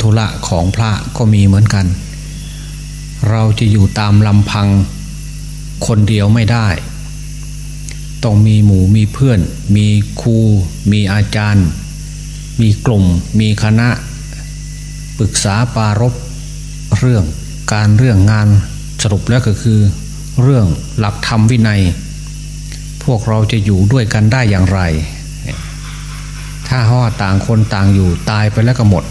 ธุระของพระก็มีเหมือนกัน เราจะอยู่ตามลำพังคนเดียวไม่ได้ ต้องมีหมู่มีเพื่อน มีครูมีอาจารย์ มีกลุ่ม มีคณะ ปรึกษาปารบเรื่องการเรื่องงานสรุปแล้วก็คือ เรื่องหลักธรรมวินัย พวกเราจะอยู่ด้วยกันได้อย่างไร ถ้าห่อต่างคนต่างอยู่ตายไปแล้วก็หมด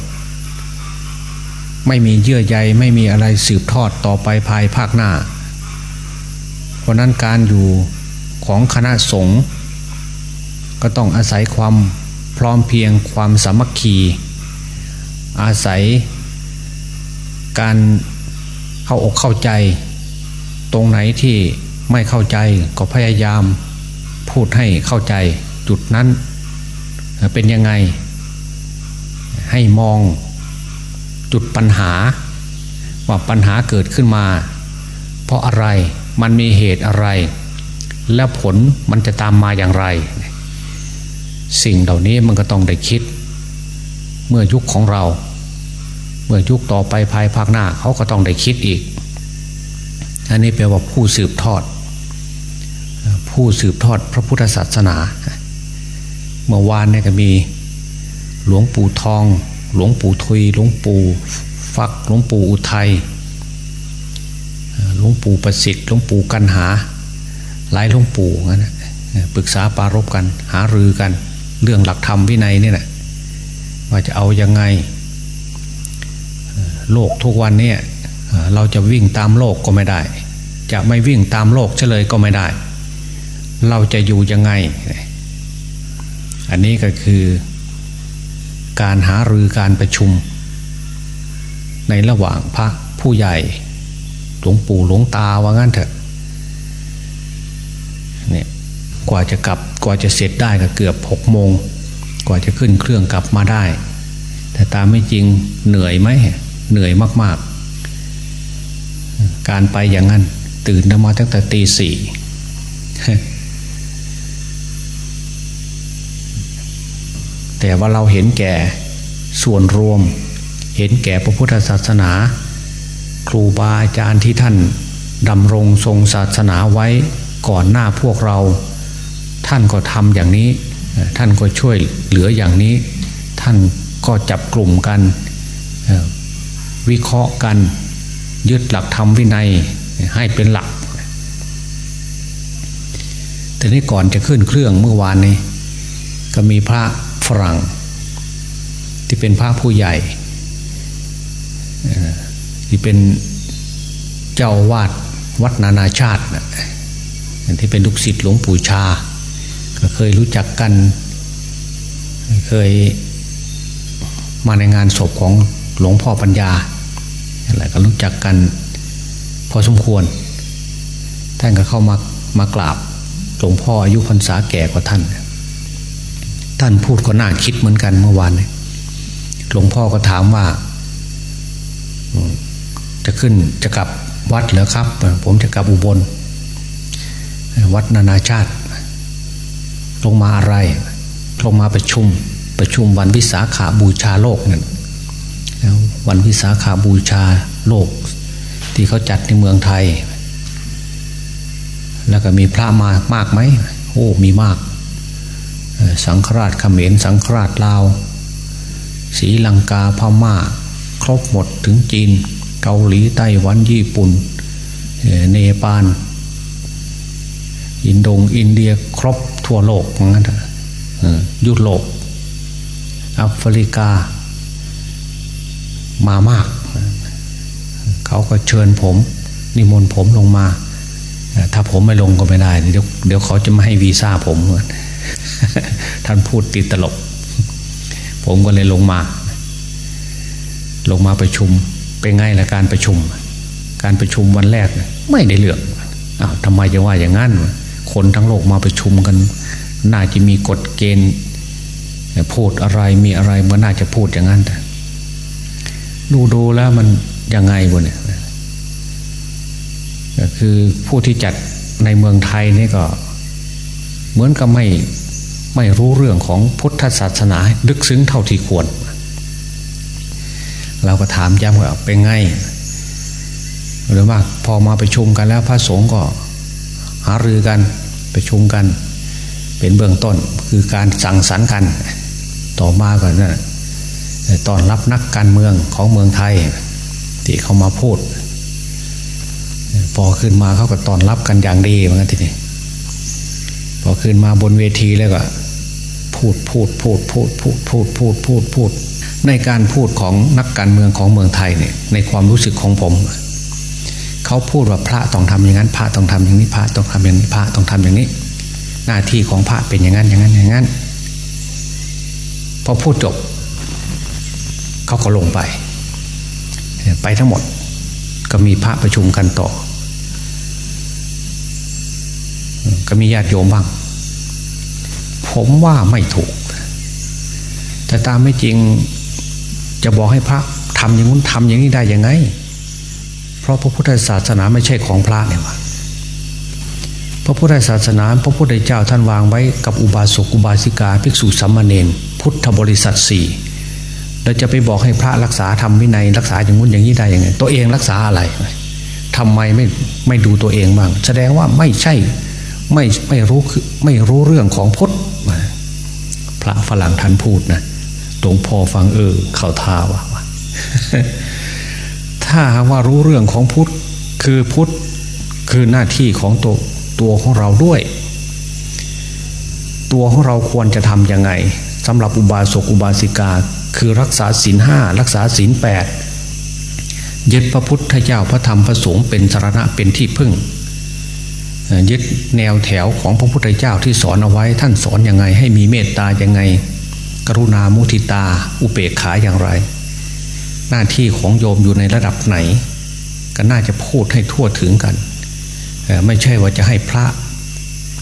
ไม่มีเยื่อใยไม่มีอะไรสืบทอดต่อไปภายภาคหน้า เพราะนั้นการอยู่ของคณะสงฆ์ก็ต้องอาศัยความพร้อมเพียงความสามัคคี อาศัยการเข้าอกเข้าใจ ตรงไหนที่ไม่เข้าใจก็พยายามพูดให้เข้าใจจุดนั้นเป็นยังไงให้มอง จุดปัญหา ว่าปัญหาเกิดขึ้นมา เพราะอะไรมันมีเหตุอะไร แล้วผลมันจะตามมาอย่างไร สิ่งเหล่านี้มันก็ต้องได้คิด เมื่อยุคของเรา เมื่อยุคต่อไปภายภาคหน้าเขาก็ต้องได้คิดอีก อันนี้แปลว่าผู้สืบทอด ผู้สืบทอดพระพุทธศาสนา เมื่อวานเนี่ยก็มีหลวงปู่ทอง หลวงปู่ทุย หลวงปู่ฟัก หลวงปู่อุทัย หลวงปู่ประสิทธิ์ หลวงปู่กันหา หลายหลวงปู่งั้นปรึกษาปารบกัน หารือกัน เรื่องหลักธรรมวินัยนี่แหละว่าจะเอายังไง โลกทุกวันนี่ยเราจะวิ่งตามโลกก็ไม่ได้ จะไม่วิ่งตามโลกเฉลยก็ไม่ได้ เราจะอยู่ยังไง อันนี้ก็คือ การหารือการประชุม ในระหว่างพระผู้ใหญ่หลวงปู่หลวงตาว่างั้นเถอะเนี่ยกว่าจะกลับกว่าจะเสร็จได้ก็เกือบหกโมง กว่าจะขึ้นเครื่องกลับมาได้ แต่ตามไม่จริงเหนื่อยไหมเหนื่อยมากๆ การไปอย่างนั้นตื่นมาตั้งแต่ตีสี่ แต่ว่าเราเห็นแก่ส่วนรวม เห็นแก่พระพุทธศาสนา ครูบาอาจารย์ที่ท่านดำรงทรงศาสนาไว้ก่อนหน้าพวกเรา ท่านก็ทำอย่างนี้ ท่านก็ช่วยเหลืออย่างนี้ ท่านก็จับกลุ่มกัน วิเคราะห์กัน ยึดหลักธรรมวินัยให้เป็นหลักแต่นี้ก่อนจะขึ้นเครื่องเมื่อวานนี้ ก็มีพระ ฝรั่ง ที่เป็นพระผู้ใหญ่ที่เป็นเจ้าวาดวัดนานาชาติที่เป็นลูกศิษย์หลวงปู่ชา ก็เคยรู้จักกัน เคยมาในงานศพของหลวงพ่อปัญญาอะไรก็รู้จักกันพอสมควร ท่านก็เข้ามามากราบหลวงพ่ออายุพรรษาแก่กว่าท่าน ท่านพูดก็น่าคิดเหมือนกันเมื่อวานหลวงพ่อก็ถามว่า จะขึ้นจะกลับวัดเหรอครับ ผมจะกลับอุบล วัดนานาชาติ ลงมาอะไร ลงมาประชุมประชุมวันวิสาขาบูชาโลกนั่นวันวิสาขาบูชาโลก ที่เขาจัดในเมืองไทย แล้วก็มีพระมามากไหมโอ้มีมาก สังฆราชเขมรสังฆราชลาวศรีลังกาพม่า ครบหมดถึงจีน เกาหลีไต้หวันญี่ปุ่น เนปาลอินโดงอินเดียครบทั่วโลกงั้นยุโรปแอฟริกา มามาก เขาก็เชิญผม นิมนต์ผมลงมา ถ้าผมไม่ลงก็ไม่ได้ เดี๋ยวเดี๋ยวเขาจะไม่ให้วีซ่าผมเหมือน ท่านพูดติดตลก ผมก็เลยลงมา ลงมาประชุมเป็นไงละการประชุม การประชุมวันแรก ไม่ได้เลือกอ้าวทำไมจะว่าอย่างนั้น คนทั้งโลกมาประชุมกัน น่าจะมีกฎเกณฑ์พูดอะไรมีอะไรมันน่าจะพูดอย่างนั้นแต่ดูดูแล้วมันยังไงวะเนี่ยก็คือผู้ที่จัดในเมืองไทยนี่ก็ เหมือนกับไม่ ไม่รู้เรื่องของพุทธศาสนาลึกซึ้งเท่าที่ควร เราก็ถามย้ำว่าเป็นไง หรือว่าพอมาไปชุมกันแล้วพระสงฆ์ก็หารือกันไปชุมกัน เป็นเบื้องต้นคือการสั่งสรรค์กัน ต่อมาก่อนนะตอนรับนักการเมืองของเมืองไทย ที่เขามาพูด พอขึ้นมาเขาก็ตอนรับกันอย่างดีเหมือนกันทีนี้ อขึ้นมาบนเวทีแล้วก็พูดพูดพูดพูดพูดพูดพูดพูดพูด ในการพูดของนักการเมืองของเมืองไทยเนี่ยในความรู้สึกของผม เขาพูดว่าพระต้องทำอย่างนั้น พระต้องทำอย่างนี้พระต้องทำอย่างนี้พระต้องทำอย่างนี้ หน้าที่ของพระเป็นอย่างนั้นอย่างนั้นอย่างนั้นพอพูดจบ เขาก็ลงไป ไปทั้งหมดก็มีพระประชุมกันต่อ ก็มีญาติโยมบ้าง ผมว่าไม่ถูก แต่ตามไม่จริงจะบอกให้พระทำอย่างนู้นทำอย่างนี้ได้ยังไง เพราะพระพุทธศาสนาไม่ใช่ของพระเนี่ยวะพระพุทธศาสนาพระพุทธเจ้าท่านวางไว้กับอุบาสกอุบาสิกาภิกษุสัมมาเนนพุทธบริษัทสี่เราจะไปบอกให้พระรักษาทำวินัยรักษาอย่างนู้นอย่างนี้ได้ยังไง ตัวเองรักษาอะไรทำไมไม่ไม่ดูตัวเองบ้าง แสดงว่าไม่ใช่ ไม่ไม่รู้คือไม่รู้เรื่องของพุทธพระฝรั่งท่านพูดนะตรงพ่อฟังเออเข่าท่าว่าถ้าว่ารู้เรื่องของพุทธคือพุทธคือหน้าที่ของตัวตัวของเราด้วย ตัวของเราควรจะทำยังไงสำหรับอุบาสกอุบาสิกา คือรักษาศีลห้ารักษาศีลแปดยึดพระพุทธเจ้าพระธรรมพระสงฆ์เป็นสารณะเป็นที่พึ่ง ยึดแนวแถวของพระพุทธเจ้าที่สอนเอาไว้ ท่านสอนอยังไง ให้มีเมตตาอย่างไง กรุณามุทิตา อุเบกขาอย่างไร หน้าที่ของโยมอยู่ในระดับไหน ก็น่าจะพูดให้ทั่วถึงกัน ไม่ใช่ว่าจะให้พระ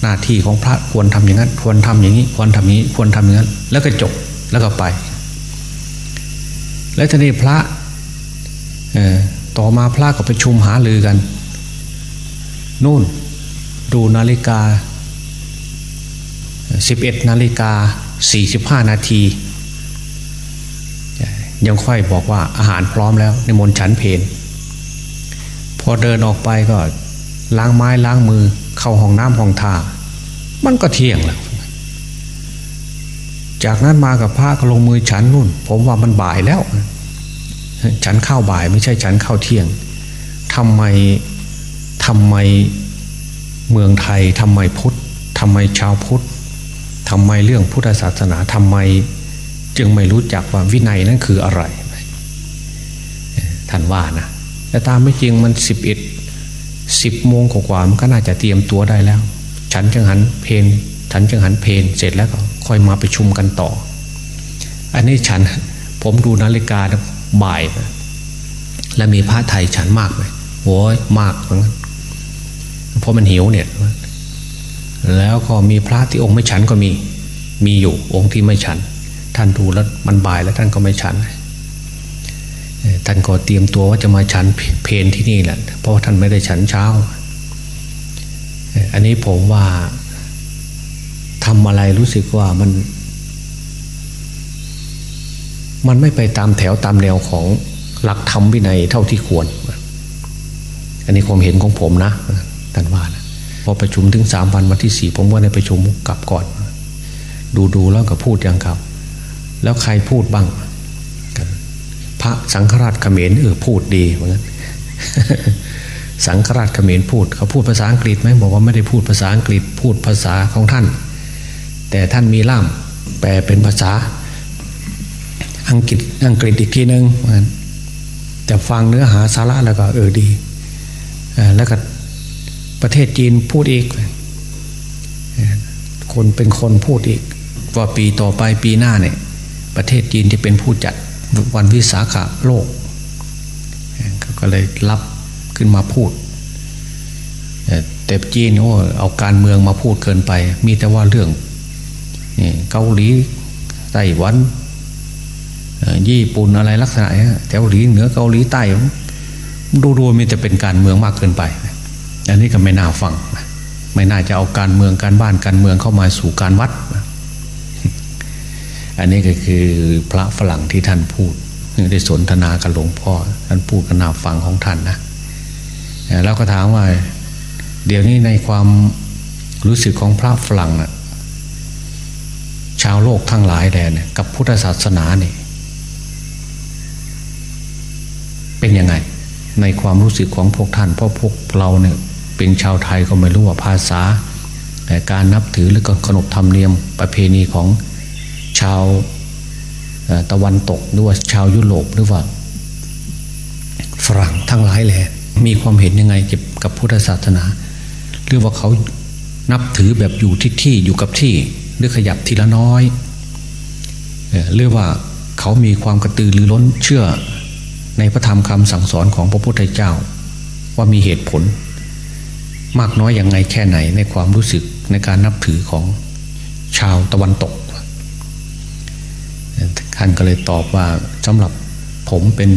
หน้าที่ของพระควรทำอย่างนั้น ควรทำอย่างนี้ ควรทำอย่างนี้ ควรทำอย่างนั้น แล้วก็จบแล้วก็ไป แล้วทีนี้พระต่อมาพระก็ไปชุมหาลือกัน นู่น ดูนาฬิกา 11นาฬิกา45 นาที ยังค่อยบอกว่าอาหารพร้อมแล้วในมนฉันเพนพอเดินออกไปก็ล้างไม้ล้างมือเข้าห้องน้ำห้องท่า มันก็เที่ยงแล้วจากนั้นมากับพระก็ลงมือฉันนู่น ผมว่ามันบ่ายแล้ว ฉันข้าวบ่ายไม่ใช่ฉันข้าวเที่ยงทำไมทำไม เมืองไทยทำไมพุทธทำไมชาวพุทธทำไมเรื่องพุทธศาสนาทำไมจึงไม่รู้จักว่าวินัยนั้นคืออะไรท่านว่านะแต่ตามไม่จริงมันสิบเอ็ดสิบโมงกว่ามันก็น่าจะเตรียมตัวได้แล้ว ฉันจังหันเพนฉันจังหันเพนเสร็จแล้วก็ค่อยมาไปชุมกันต่อ อันนี้ฉันผมดูนาฬิกาบ่าย แล้วมีพระไทยฉันมากไหมโอ้ยมากเหมือนกัน เพราะมันหิวเนี่ย แล้วก็มีพระที่องค์ไม่ฉันก็มี มีอยู่องค์ที่ไม่ฉัน ท่านดูแล้วมันบ่ายแล้วท่านก็ไม่ฉันท่านก็เตรียมตัวว่าจะมาฉันเพนที่นี่แหละ เพราะท่านไม่ได้ฉันเช้า อันนี้ผมว่าทำอะไรรู้สึกว่ามัน มันไม่ไปตามแถวตามแนวของหลักธรรมวินัยเท่าที่ควร อันนี้ความเห็นของผมนะ ท่านว่านะพอประชุมถึงสามวันวันที่สี่ผมว่าในประชุมกลับก่อน ดูดูแล้วก็พูดอย่างเขาแล้วใครพูดบ้าง พระสังฆราชเขมรเออพูดดีเหมือนกันสังฆราชเขมรพูด เขาพูดภาษาอังกฤษไหมบอกว่าไม่ได้พูดภาษาอังกฤษพูดภาษาของท่าน แต่ท่านมีล่ามแปลเป็นภาษาอังกฤษอังกฤษอีกทีนึงแต่ฟังเนื้อหาสาระแล้วก็เออดีแล้วก็ ประเทศจีนพูดอีก คนเป็นคนพูดอีก ว่าปีต่อไปปีหน้าเนี่ยประเทศจีนจะเป็นผู้จัดวันวิสาขะโลก ก็เลยรับขึ้นมาพูด แต่จีนโอ้เอาการเมืองมาพูดเกินไป มีแต่ว่าเรื่องเกาหลีไต้หวันญี่ปุ่นอะไรลักษณะแถวหลีเหนือเกาหลีใต้ดูดูมีแต่เป็นการเมืองมากเกินไป อันนี้ก็ไม่น่าฟัง ไม่น่าจะเอาการเมืองการบ้านการเมืองเข้ามาสู่การวัด อันนี้ก็คือพระฝรั่งที่ท่านพูดได้สนทนากับหลวงพ่อ ท่านพูดกันนาฟังของท่านนะแล้วก็ถามว่า เดี๋ยวนี้ในความรู้สึกของพระฝรั่งนะชาวโลกทั้งหลายแดนกับพุทธศาสนาเนี่ยเป็นยังไง ในความรู้สึกของพวกท่านเพราะพวกเราเนี่ย เป็นชาวไทยก็ไม่รู้ว่าภาษาแต่การนับถือหรือก็ขนบธรรมเนียมประเพณีของชาวตะวันตกหรือว่าชาวยุโรปหรือว่าฝรั่งทั้งหลายแหละมีความเห็นยังไงเกี่ยวกับพุทธศาสนา หรือว่าเขานับถือแบบอยู่ที่ที่อยู่กับที่หรือขยับทีละน้อยหรือว่าเขามีความกระตือรือร้นเชื่อในพระธรรมคำสั่งสอนของพระพุทธเจ้า ว่ามีเหตุผล มากน้อยอย่างไงแค่ไหนในความรู้สึกในการนับถือของชาวตะวันตกท่านก็เลยตอบว่าสำหรับผมเป็น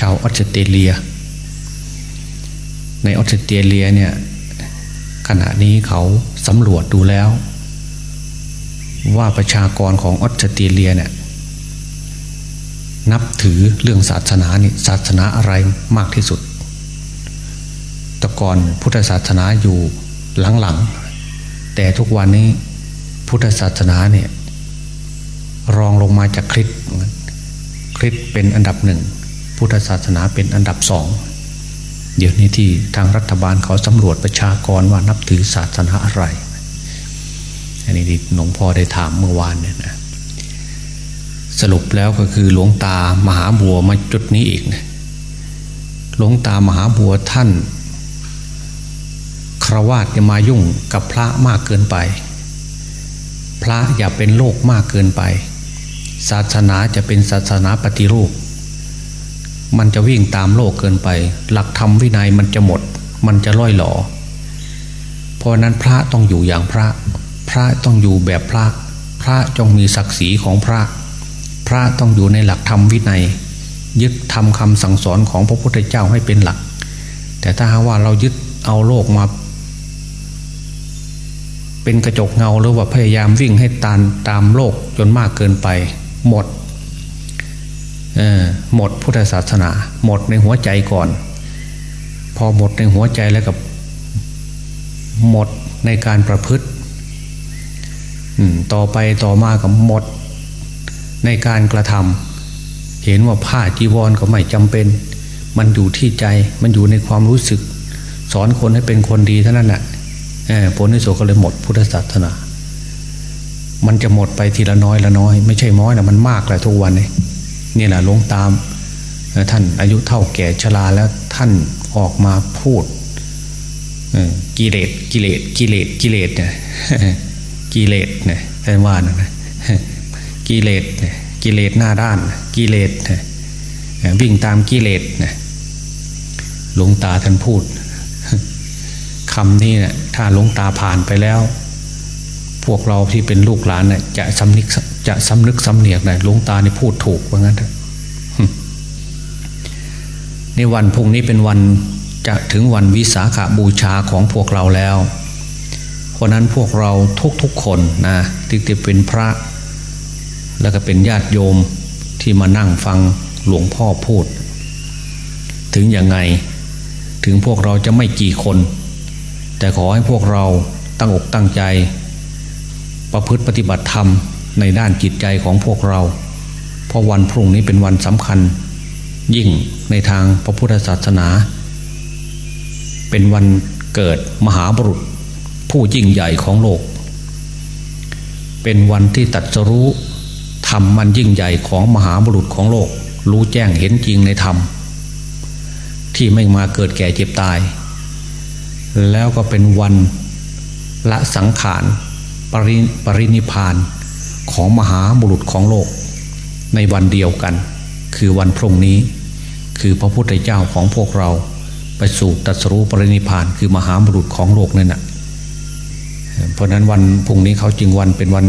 ชาวออสเตรเลีย ในออสเตรเลียเนี่ยขณะนี้เขาสำรวจดูแล้ว ว่าประชากรของออสเตรเลียเนี่ยนับถือเรื่องศาสนานี่ศาสนาอะไรมากที่สุด ก่อนพุทธศาสนาอยู่หลังๆ แต่ทุกวันนี้พุทธศาสนาเนี่ยรองลงมาจากคริสต์คริสต์เป็นอันดับหนึ่ง พุทธศาสนาเป็นอันดับสอง เดี๋ยวนี้ที่ทางรัฐบาลเขาสำรวจประชากรว่านับถือศาสนาอะไร อันนี้หลวงพ่อได้ถามเมื่อวานเนี่ยนะสรุปแล้วก็คือหลวงตามหาบัวมาจุดนี้อีกนะหลวงตามหาบัวท่าน ครวาดจะมายุ่งกับพระมากเกินไป พระอย่าเป็นโลกมากเกินไป ศาสนาจะเป็นศาสนาปฏิรูป มันจะวิ่งตามโลกเกินไป หลักธรรมวินัยมันจะหมด มันจะล่อยหลอเพราะนั้นพระต้องอยู่อย่างพระ พระต้องอยู่แบบพระ พระจงมีศักดิ์ศรีของพระ พระต้องอยู่ในหลักธรรมวินัย ยึดทำคำสั่งสอนของพระพุทธเจ้าให้เป็นหลัก แต่ถ้าว่าเรายึดเอาโลกมา เป็นกระจกเงาหรือว่าพยายามวิ่งให้ตามตามโลกจนมากเกินไป หมดหมดพุทธศาสนา หมดในหัวใจก่อน พอหมดในหัวใจแล้วกับหมดในการประพฤติต่อไปต่อมากับหมด ในการกระทำเห็นว่าผ้าจีวรก็ไม่จำเป็น มันอยู่ที่ใจมันอยู่ในความรู้สึก สอนคนให้เป็นคนดีเท่านั้นแหละ ผลที่สุดก็เลยหมดพุทธศาสนา มันจะหมดไปทีละน้อยละน้อย ไม่ใช่น้อยนะมันมากเลยทุกวันนี้นี่แหละหลวงตามท่านอายุเท่าแก่ชราแล้วท่านออกมาพูดกิเลสกิเลสกิเลสกิเลสเนี่ยกิเลสเนี่ยท่านว่านะกิเลสกิเลสหน้าด้านกิเลสวิ่งตามกิเลสหลวงตาท่านพูด คำนี้เนี่ยถ้าหลวงตาผ่านไปแล้ว พวกเราที่เป็นลูกหลานเนี่ยจะสำนึกจะสำนึกสำเหนียกเลยหลวงตานี่พูดถูกว่างั้นเถอะในวันพุ่งนี้เป็นวันจะถึงวันวิสาขาบูชาของพวกเราแล้วเพราะนั้นพวกเราทุกๆคนนะที่จะเป็นพระ แล้วก็เป็นญาติโยมที่มานั่งฟังหลวงพ่อพูด ถึงยังไง ถึงพวกเราจะไม่กี่คน แต่ขอให้พวกเราตั้งอกตั้งใจ ประพฤติปฏิบัติธรรมในด้านจิตใจของพวกเรา เพราะวันพรุ่งนี้เป็นวันสำคัญ ยิ่งในทางพระพุทธศาสนา เป็นวันเกิดมหาบุรุษ ผู้ยิ่งใหญ่ของโลก เป็นวันที่ตัดสรู้ธรรมมันยิ่งใหญ่ของมหาบุรุษของโลก รู้แจ้งเห็นจริงในธรรม ที่ไม่มาเกิดแก่เจ็บตาย แล้วก็เป็นวันละสังขารปริปรินิพานของมหาบุรุษของโลก ในวันเดียวกัน คือวันพรุ่งนี้ คือพระพุทธเจ้าของพวกเราไปสู่ตัสรู้ปรินิพานคือมหาบุรุษของโลกนั่นแหะเพราะนั้นวันพรุ่งนี้เขาจึงวันเป็นวัน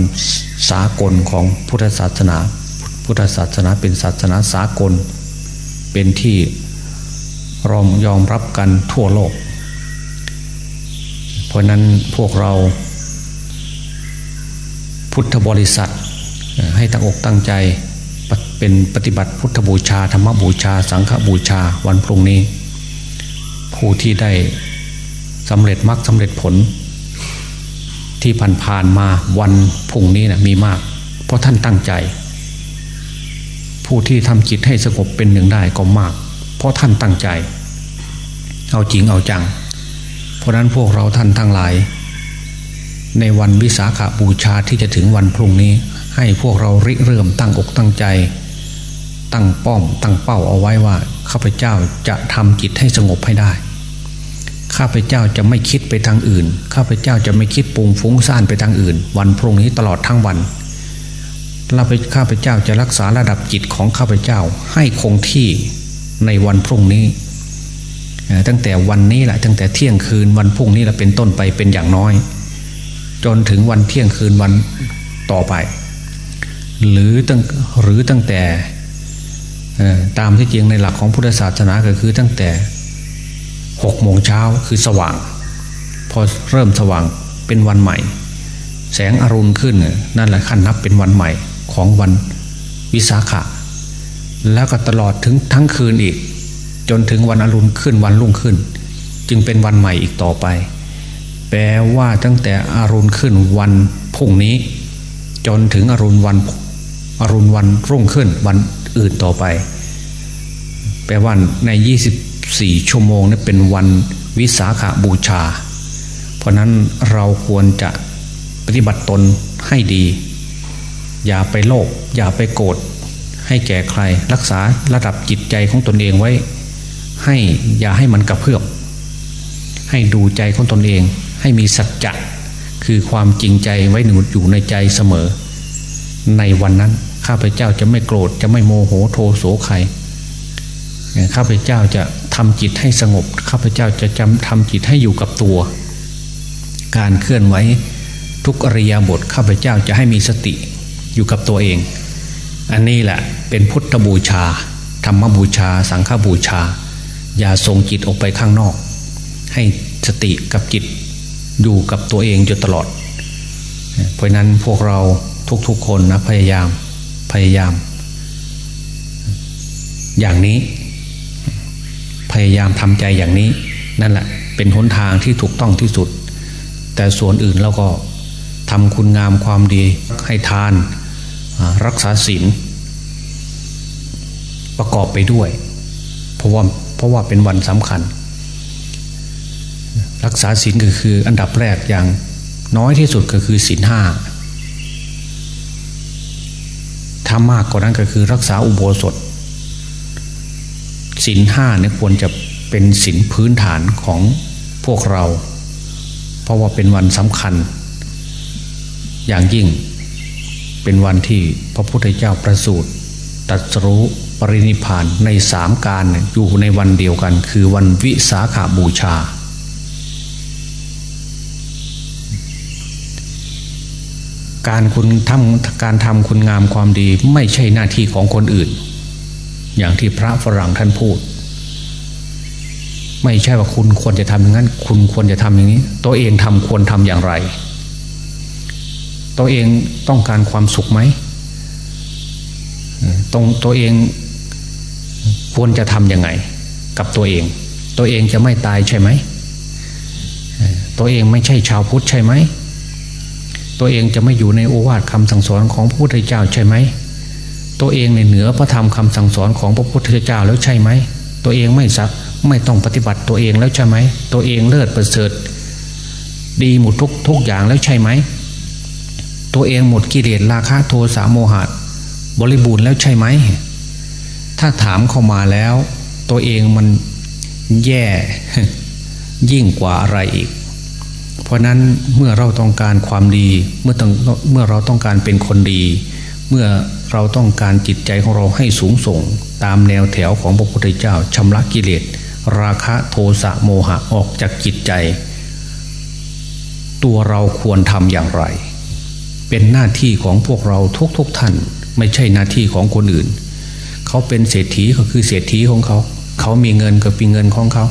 สากลของพุทธศาสนา พุทธศาสนาเป็นศาสนาสากล เป็นที่รอมยอมรับกันทั่วโลก เพราะนั้นพวกเราพุทธบริษัทให้ตั้งอกตั้งใจเป็นปฏิบัติพุทธบูชา ธรรมบูชา สังฆบูชาวันพรุ่งนี้ ผู้ที่ได้สำเร็จมรรคสำเร็จผล ที่ผ่านผ่านมาวันพรุ่งนี้นะมีมาก เพราะท่านตั้งใจ ผู้ที่ทำจิตให้สงบเป็นหนึ่งได้ก็มาก เพราะท่านตั้งใจ เอาจริงเอาจัง เพราะนั้นพวกเราท่านทั้งหลาย ในวันวิสาขาบูชาที่จะถึงวันพรุ่งนี้ ให้พวกเราริเริ่มตั้งอกตั้งใจ ตั้งป้อมตั้งเป้าเอาไว้ว่าข้าพเจ้าจะทำจิตให้สงบให้ได้ข้าพเจ้าจะไม่คิดไปทางอื่น ข้าพเจ้าจะไม่คิดปุงฟุ้งซ่านไปทางอื่น วันพรุ่งนี้ตลอดทั้งวันเราไปข้าพเจ้าจะรักษาระดับจิตของข้าพเจ้าให้คงที่ในวันพรุ่งนี้ ตั้งแต่วันนี้แหละตั้งแต่เที่ยงคืนวันพรุ่งนี้เราเป็นต้นไปเป็นอย่างน้อย จนถึงวันเที่ยงคืนวันต่อไป หรือตั้งหรือตั้งแต่ตามที่จริงในหลักของพุทธศาสนาก็คือตั้งแต่หกโมงเช้าคือสว่าง พอเริ่มสว่างเป็นวันใหม่ แสงอรุณขึ้นนั่นแหละขั้นนับเป็นวันใหม่ของวันวิสาขะแล้วก็ตลอดถึงทั้งคืนอีก จนถึงวันอรุณขึ้นวันรุ่งขึ้น จึงเป็นวันใหม่อีกต่อไป แปลว่าตั้งแต่อรุณขึ้นวันพุ่งนี้ จนถึงอรุณวันอรุณวันรุ่งขึ้นวันอื่นต่อไป แปลว่าในยี่สิบสี่ชั่วโมงนี่เป็นวันวิสาขาบูชา เพราะนั้นเราควรจะปฏิบัติตนให้ดี อย่าไปโลภอย่าไปโกรธให้แก่ใคร รักษาระดับจิตใจของตนเองไว้ ให้อย่าให้มันกระเพื่อมให้ดูใจของตนเอง ให้มีสัจจะคือความจริงใจไว้หนุนอยู่ในใจเสมอ ในวันนั้นข้าพเจ้าจะไม่โกรธจะไม่โมโหโทโสใครข้าพเจ้าจะทำจิตให้สงบข้าพเจ้าจะจำทำจิตให้อยู่กับตัว การเคลื่อนไหวทุกอริยบทข้าพเจ้าจะให้มีสติอยู่กับตัวเอง อันนี้แหละเป็นพุทธบูชา ธรรมบูชา สังฆบูชา อย่าส่งจิตออกไปข้างนอก ให้สติกับจิตอยู่กับตัวเองจนตลอด เพราะนั้นพวกเราทุกๆคนนะพยายามพยายาม อย่างนี้ พยายามทำใจอย่างนี้ นั่นแหละเป็นหนทางที่ถูกต้องที่สุด แต่ส่วนอื่นเราก็ทำคุณงามความดีให้ทานรักษาศีลประกอบไปด้วย เพราะว่า เพราะว่าเป็นวันสำคัญ รักษาศีลก็คืออันดับแรกอย่างน้อยที่สุดก็คือศีลห้าถ้ามากกว่านั้นก็คือรักษาอุโบสถศีลห้าเนี่ยควรจะเป็นศีลพื้นฐานของพวกเรา เพราะว่าเป็นวันสำคัญ อย่างยิ่งเป็นวันที่พระพุทธเจ้าประสูติ ตรัสรู้ปรินิพานในสามการอยู่ในวันเดียวกัน คือวันวิสาขาบูชา การคุณทำการทำคุณงามความดีไม่ใช่หน้าที่ของคนอื่น อย่างที่พระฝรั่งท่านพูด ไม่ใช่ว่าคุณควรจะทำอย่างนั้น คุณควรจะทำอย่างนี้ ตัวเองทำควรทำอย่างไร ตัวเองต้องการความสุขไหม ตรงตัวเองควรจะทำยังไง กับตัวเอง ตัวเองจะไม่ตายใช่ไหม ตัวเองไม่ใช่ชาวพุทธใช่ไหม ตัวเองจะไม่อยู่ในโอวาทคำสั่งสอนของพระพุทธเจ้าใช่ไหม ตัวเองในเหนือพระธรรมคำสั่งสอนของพระพุทธเจ้าแล้วใช่ไหม ตัวเองไม่สักไม่ต้องปฏิบัติตัวเองแล้วใช่ไหม ตัวเองเลิศประเสริฐ ดีหมดทุกทุกอย่างแล้วใช่ไหม ตัวเองหมดกิเลสราคะโทสะโมหะ บริบูรณ์แล้วใช่ไหม ถ้าถามเข้ามาแล้ว ตัวเองมันแย่ยิ่งกว่าอะไรอีก เพราะนั้นเมื่อเราต้องการความดีเมื่อต้องเมื่อเราต้องการเป็นคนดี เมื่อเราต้องการจิตใจของเราให้สูงส่ง ตามแนวแถวของพระพุทธเจ้าชำระกิเลสราคะโทสะโมหะออกจากจิตใจ ตัวเราควรทำอย่างไร เป็นหน้าที่ของพวกเราทุกๆทท่าน ไม่ใช่หน้าที่ของคนอื่น เขาเป็นเศรษฐีก็คือเศรษฐีของเขา เขามีเงินก็มีเงินของเขา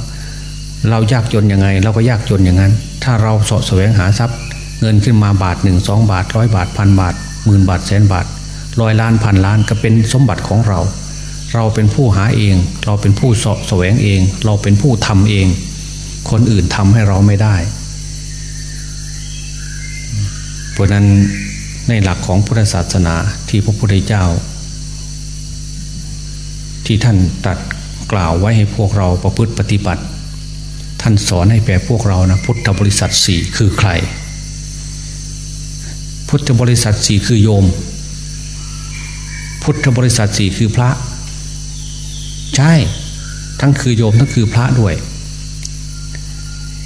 เรายากจนยังไง เราก็ยากจนอย่างนั้น ถ้าเราสาะแสวงหาทรัพย์ เงินขึ้นมาบาทหนึ่งสองบาทร้อยบาทพันบาทหมื่นบาทแสนบาทร้อยล้านพันล้านก็เป็นสมบัติของเรา เราเป็นผู้หาเอง เราเป็นผู้สะแสวงเอง เราเป็นผู้ทำเอง คนอื่นทำให้เราไม่ได้ เพราะนั้น ในหลักของพุทธศาสนาที่พระพุทธเจ้า ที่ท่านตัดกล่าวไว้ให้พวกเราประพฤติปฏิบัติ ท่านสอนให้แก่พวกเรานะพุทธบริษัทสี่คือใคร พุทธบริษัทสี่คือโยม พุทธบริษัทสี่คือพระ ใช่ ทั้งคือโยมทั้งคือพระด้วย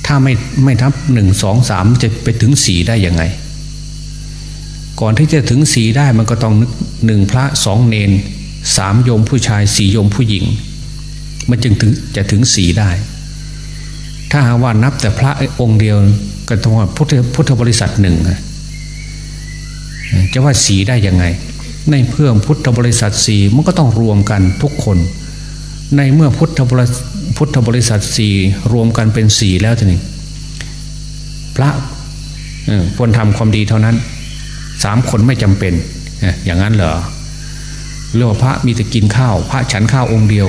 ถ้าไม่ไม่ทับหนึ่งสองสามจะไปถึงสี่ได้ยังไง ก่อนที่จะถึงสีได้มันก็ต้องหนึ่งพระสองเนนสามโยมผู้ชายสี่โยมผู้หญิง มันจึงถึงจะถึงสีได้ ถ้าหาว่านับแต่พระองค์เดียวก็ต้องว่าพุทธพุทธบริษัทหนึ่งจะว่าสีได้ยังไง ในเพื่อพุทธบริษัทสีมันก็ต้องรวมกันทุกคน ในเมื่อพุทธบริพุทธบริษัทสีรวมกันเป็นสีแล้วทีนี้พระควรทำความดีเท่านั้น สามคนไม่จำเป็นอย่างนั้นเหรอเรียกว่าพระมีแต่กินข้าว พระฉันข้าวองค์เดียว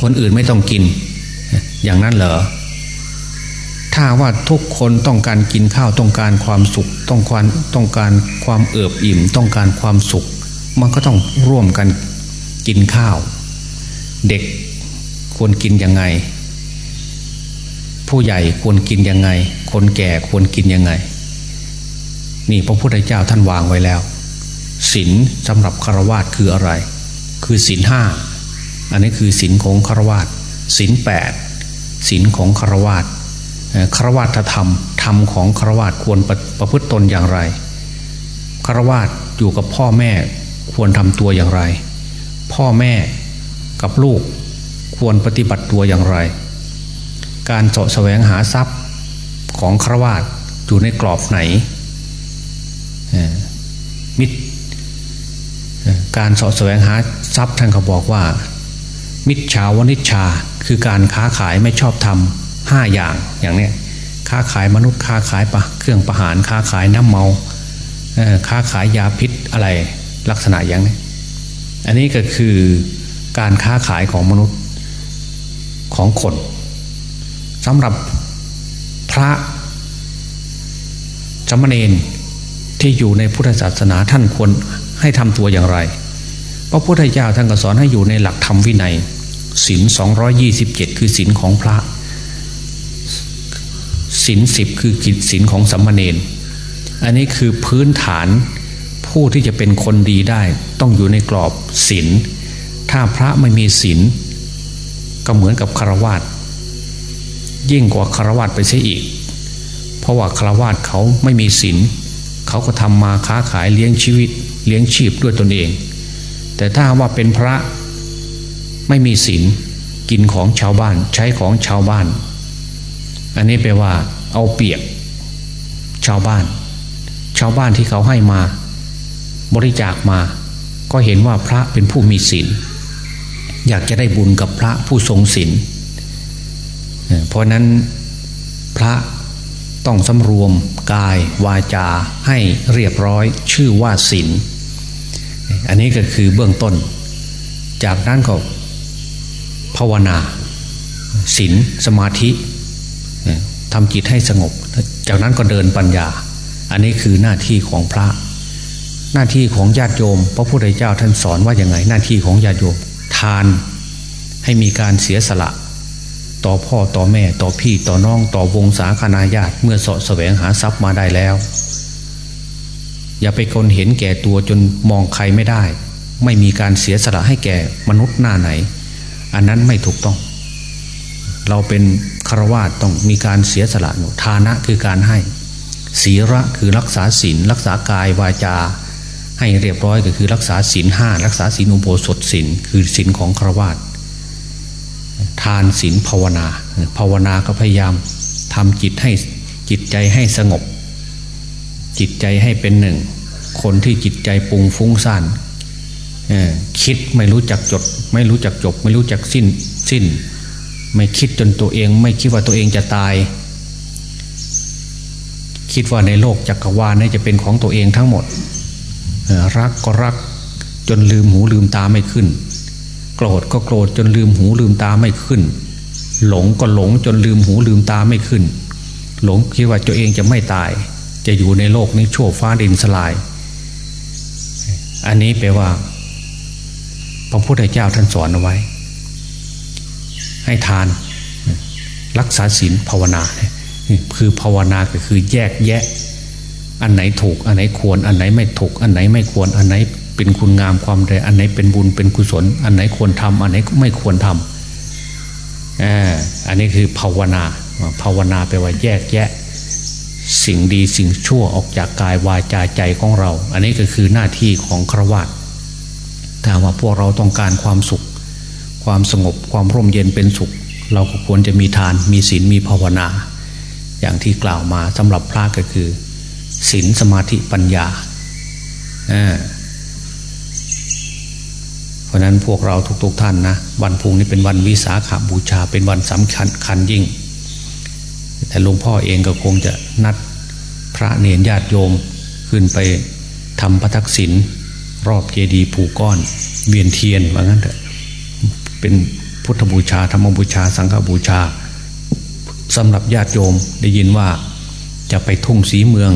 คนอื่นไม่ต้องกิน อย่างนั้นเหรอถ้าว่าทุกคนต้องการกินข้าวต้องการความสุข ต้องการต้องการความเอิบอิ่ม ต้องการความสุข มันก็ต้องร่วมกันกินข้าว เด็กควรกินยังไง ผู้ใหญ่ควรกินยังไง คนแก่ควรกินยังไง นี่พระพุทธเจ้าท่านวางไว้แล้วศีลสำหรับฆราวาสคืออะไร คือศีลห้าอันนี้คือศีลของฆราวาสศีลแปดศีลของฆราวาสฆราวาสธรรมธรรมของฆราวาสควรประประพฤติตนอย่างไรฆราวาสอยู่กับพ่อแม่ควรทำตัวอย่างไร พ่อแม่กับลูกควรปฏิบัติตัวอย่างไร การเสาะแสวงหาทรัพย์ของฆราวาสอยู่ในกรอบไหน มิตรการสาะแสวงหาทรัพย์ท่านเขาบอกว่า มิตรชาวนิชาคือการค้าขายไม่ชอบทำห้าอย่างอย่างนี้ค้าขายมนุษย์ค้าขายปะเครื่องประหารค้าขายน้ำเมาค้าขายยาพิษอะไรลักษณะอย่างนี้อันนี้ก็คือการค้าขายของมนุษย์ของคนสำหรับพระจำเนน ที่อยู่ในพุทธศาสนาท่านควรให้ทำตัวอย่างไรพระพุทธเจ้าท่านก็สอนให้อยู่ในหลักธรรมวินัยศีลสองยี่สิบเจ็ดคือศีลของพระศีลสิบคือกิจศีลของสัมมาเนนอันนี้คือพื้นฐานผู้ที่จะเป็นคนดีได้ ต้องอยู่ในกรอบศีลถ้าพระไม่มีศีลก็เหมือนกับคารวาสยิ่งกว่าคารวาสไปเสียอีก เพราะว่าคารวาสเขาไม่มีศีล เขาก็ทำมาค้าขายเลี้ยงชีวิต เลี้ยงชีพด้วยตนเอง แต่ถ้าว่าเป็นพระไม่มีศีลกินของชาวบ้านใช้ของชาวบ้าน อันนี้แปลว่า เอาเปรียบชาวบ้าน ชาวบ้านที่เขาให้มา บริจาคมา ก็เห็นว่าพระเป็นผู้มีศีลอยากจะได้บุญกับพระผู้ทรงศีลเพราะนั้นพระ ต้องสำรวมกายวาจาให้เรียบร้อยชื่อว่าศีลอันนี้ก็คือเบื้องต้น จากนั้นก็ภาวนาศีลสมาธิทำจิตให้สงบ จากนั้นก็เดินปัญญา อันนี้คือหน้าที่ของพระ หน้าที่ของญาติโยม พระพุทธเจ้าท่านสอนว่าอย่างไง หน้าที่ของญาติโยม ทานให้มีการเสียสละ ต่อพ่อต่อแม่ต่อพี่ต่อน้องต่อวงศาคณาญาติเมื่อสาะแสวงหาทรัพย์มาได้แล้ว อย่าไปคนเห็นแก่ตัวจนมองใครไม่ได้ ไม่มีการเสียสละให้แก่มนุษย์หน้าไหน อันนั้นไม่ถูกต้อง เราเป็นคารวาสต้องมีการเสียสละทานะคือการให้ศีระคือรักษาศีลรักษากายวาจา ให้เรียบร้อยก็คือรักษาศีลห้ารักษาศีลอุโบสถศีลคือศีลของคารวาส ทานศีลภาวนา ภาวนาก็พยายามทำจิตให้จิตใจให้สงบ จิตใจให้เป็นหนึ่ง คนที่จิตใจปุงฟุ้งซ่านคิดไม่รู้จักจด ไม่รู้จักจบ ไม่รู้จักสิ้นสิ้น ไม่คิดจนตัวเอง ไม่คิดว่าตัวเองจะตาย คิดว่าในโลกจักรวาลนี่จะเป็นของตัวเองทั้งหมด รักก็รักจนลืมหูลืมตาไม่ขึ้น โกรธก็โกรธจนลืมหูลืมตาไม่ขึ้น หลงก็หลงจนลืมหูลืมตาไม่ขึ้น หลงคิดว่าตัวเองจะไม่ตาย จะอยู่ในโลกนี้ชั่วฟ้าดินสลาย อันนี้แปลว่า พระพุทธเจ้าท่านสอนเอาไว้ ให้ทาน รักษาศีลภาวนา คือภาวนาก็คือแยกแยะ อันไหนถูก อันไหนควร อันไหนไม่ถูก อันไหนไม่ควร อันไหน เป็นคุณงามความใดอันไหนเป็นบุญเป็นกุศล อันไหนควรทำอันไหนไม่ควรทำอันนี้คือภาวนาภาวนาแปลว่าแยกแยะ สิ่งดีสิ่งชั่วออกจากกายวาจาใจของเรา อันนี้ก็คือหน้าที่ของครวัตถ้าว่าพวกเราต้องการความสุข ความสงบความร่มเย็นเป็นสุข เราก็ควรจะมีทานมีศีลมีภาวนา อย่างที่กล่าวมาสำหรับพระก็คือศีลสมาธิปัญญา เพราะนั้นพวกเราทุกๆทท่านนะวันพุ่งนี้เป็นวันวิสาขาบูชาเป็นวันสำคัญคันยิ่ง แต่หลวงพ่อเองก็คงจะนัดพระเนรญาติโยมขึ้นไปทำพระทักษิณรอบเจดีย์ผูก้อนเวียนเทียนว่างั้นเถอะเป็นพุทธบูชาธรรมบูชา สังฆบูชาสำหรับญาติโยมได้ยินว่าจะไปทุ่งสีเมือง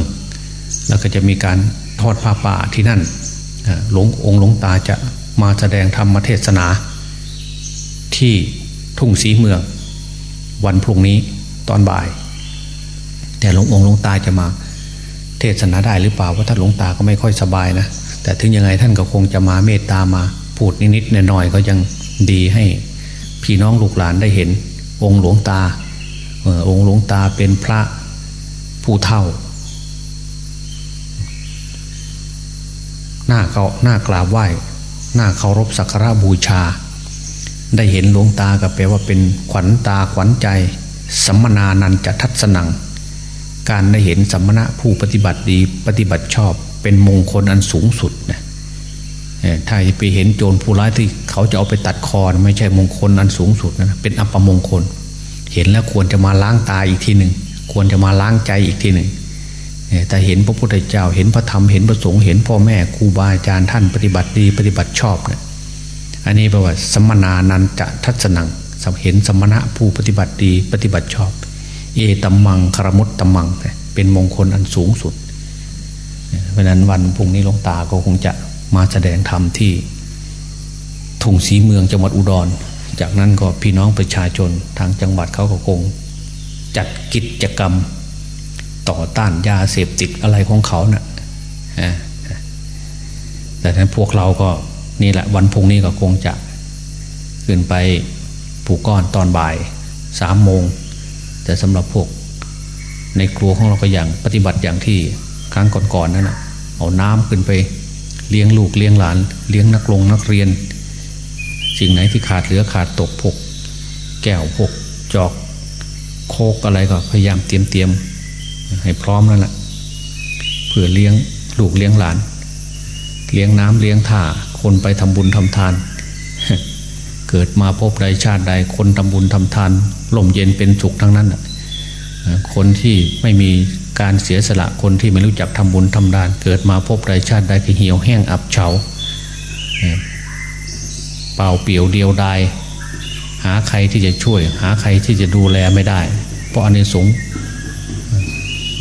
แล้วก็จะมีการทอดผ้าป่าที่นั่นหลวงองค์หลวงตาจะ มาแสดงธรรมเทศนา ที่ทุ่งสีเมือง วันพรุ่งนี้ตอนบ่าย แต่หลวงองค์หลวงตาจะมา เทศนาได้หรือเปล่าว่าถ้านหลวงตาก็ไม่ค่อยสบายนะแต่ถึงยังไงท่านก็คงจะมาเมตตามาพูดนิดๆหน่อยๆก็ยังดีให้พี่น้องลูกหลานได้เห็น องค์หลวงตาองค์หลวงตาเป็นพระผู้เท่า หน้าเขาหน้ากราบไหว้ น้าเคารพสักการะบูชา ได้เห็นหลวงตาก็แปลว่าเป็นขวัญตาขวัญใจ สัมมนานันจะทัศนัง การได้เห็นสัมมณะผู้ปฏิบัติดีปฏิบัติชอบเป็นมงคลอันสูงสุดนะถ้าไปเห็นโจรผู้ร้ายที่เขาจะเอาไปตัดคอไม่ใช่มงคลอันสูงสุดนะเป็นอัปมงคล เห็นแล้วควรจะมาล้างตาอีกทีหนึ่งควรจะมาล้างใจอีกทีหนึ่ง แต่เห็นพระพุทธเจ้าเห็นพระธรรมเห็นพระสงฆ์เห็นพ่อแม่ครูบาอาจารย์ท่านปฏิบัติดีปฏิบัติชอบเนี่ยอันนี้แปลว่าสมนานันจะทัศนังเห็นสมณะผู้ปฏิบัติดีปฏิบัติชอบ เอตัมมังคารมุตตัมมัง เป็นมงคลอันสูงสุด เพราะนั้นวันพรุ่งนี้หลวงตาก็คงจะมาแสดงธรรมที่ทุ่งสีเมืองจังหวัดอุดร จากนั้นก็พี่น้องประชาชนทางจังหวัดเขาก็คง จัดกิจกรรม ต่อต้านยาเสพติดอะไรของเขาเนะ่ะแต่นั้นพวกเราก็นี่แหละวันพุ่งนี้ก็คงจะ ขึ้นไปผูกก้อนตอนบ่ายสามโมง แต่สำหรับพวก ในครัวของเราก็อย่างปฏิบัติอย่างที่ครั้งก่อนๆนั่นนะเอาน้ำขึ้นไปเลี้ยงลูกเลี้ยงหลาน เลี้ยงนักลงนักเรียน สิ่งไหนที่ขาดเหลือขาดตกพกแก้วพกจอก โคกอะไรก็พยายามเตรียมเตรียม ให้พร้อมนั่นแหละเพื่อเลี้ยงลูกเลี้ยงหลาน เลี้ยงน้ำเลี้ยงท่า คนไปทำบุญทำทาน เกิดมาพบใดชาติใดคนทำบุญทำทานล่มเย็นเป็นสุขทั้งนั้นคนที่ไม่มีการเสียสละคนที่ไม่รู้จักทำบุญทำทาน เกิดมาพบใดชาติใดก็เหี่ยวแห้งอับเฉาเปล่าเปี่ยวเดียวดายหาใครที่จะช่วย หาใครที่จะดูแลไม่ได้ เพราะอันนี้สง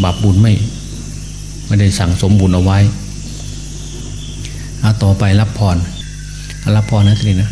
บาปบุญไม่ไม่ได้สั่งสมบุญเอาไว้เอาต่อไปรับพรรับพรนะทีนี้นะ